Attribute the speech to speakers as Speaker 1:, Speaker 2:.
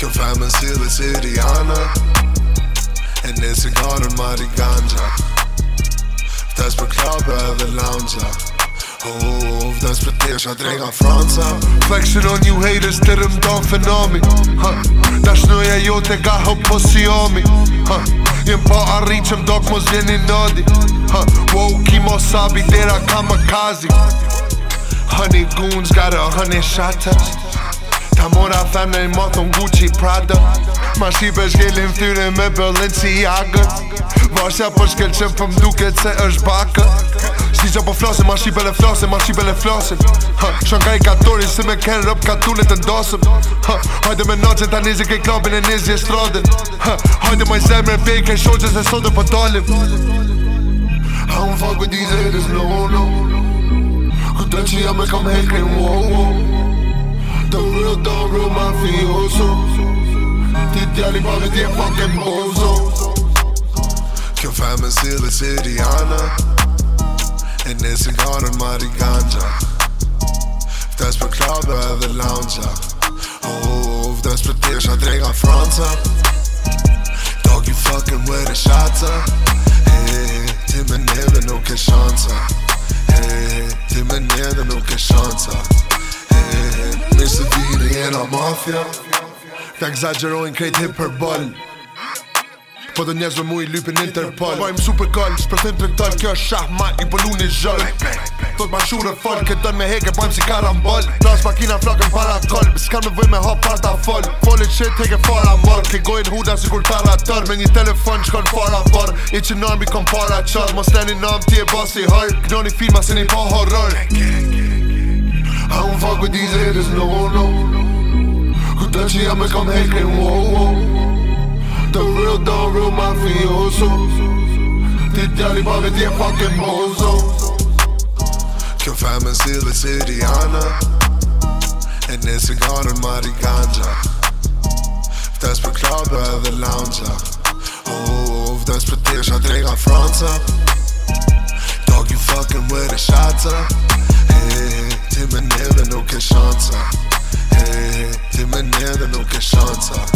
Speaker 1: Confinement seal is Iriana En is een garden maar die ganja Das beklaube the lounger Hoofd, dat is preteers, hij drinkt aan
Speaker 2: Fransa Flexing on you haters, term dan fenomen huh. Dat is nu jij jood, ik ga op possiomi huh. Jem po arri që mdok mos vjeni nodi. Ha. Wow, kimo sabi dera kamakazi Honey goons got a honey shotters Ta mora femne i mothon Gucci Prada. Ma shqipe shkelin ftyre me Balenciaga. Varsja po shkelqen për mduket se është baka Si që po flasin, ma shqipe le flasin, ma shqipe le flasin. Ha, Shon ka i katori, si me ken rëp ka tullet të ndosëm ha, Hajde me naqe ta nizi ke klubin e nizi e stradin ha, Hajde ma i zemre pej ke shoqe se sotë po dalim.
Speaker 1: I don't fuck with these haters, no, no. Këtë që jam e kam hekin, wow, wow The real, the real mafioso. Ti djali pa me ti e fucking bozo. Kjo femën sile siriana E në cigarën mari ganja. Vdes për klabe edhe lounge Oh, vdes për tesha drejga Franca Dog you fucking with a shata Hey, ti me neve nuk e shanca Hey, ti me neve nuk e shanca Hey, mirë se vini jena mafja
Speaker 2: Ta exagerojnë krejt hiperbol Po dhe njerëzve mu i lypin Interpol. Po im super call, s'përthim të këtër Kjo është shah ma i bolu një zhëll. Thot ma shure fol, këtë dën me heke Po im si karambol. Plas makina flakën para kol S'kan me vëj me hop parta fol. Folit shit heke fara mor Ke gojnë huda si kur tara tër Me një telefon qkon fara vor I që nërmi kom para qër Mos leni nëm ti e bosi hër Knoni filma se një po horror.
Speaker 1: I don't fuck with these haters, no, no. Këtë që jam e kam hekin, wow, wow The real, the real mafioso. Pa me ti e fucking bozo. Kjo femën sile siriana E në cigarën mari ganja. Vdes për klabe edhe lounge Oh, vdes për tesha drejga Franca Dog you fucking with a shata Hey, ti me neve nuk e shanca Hey, ti me neve nuk e shanca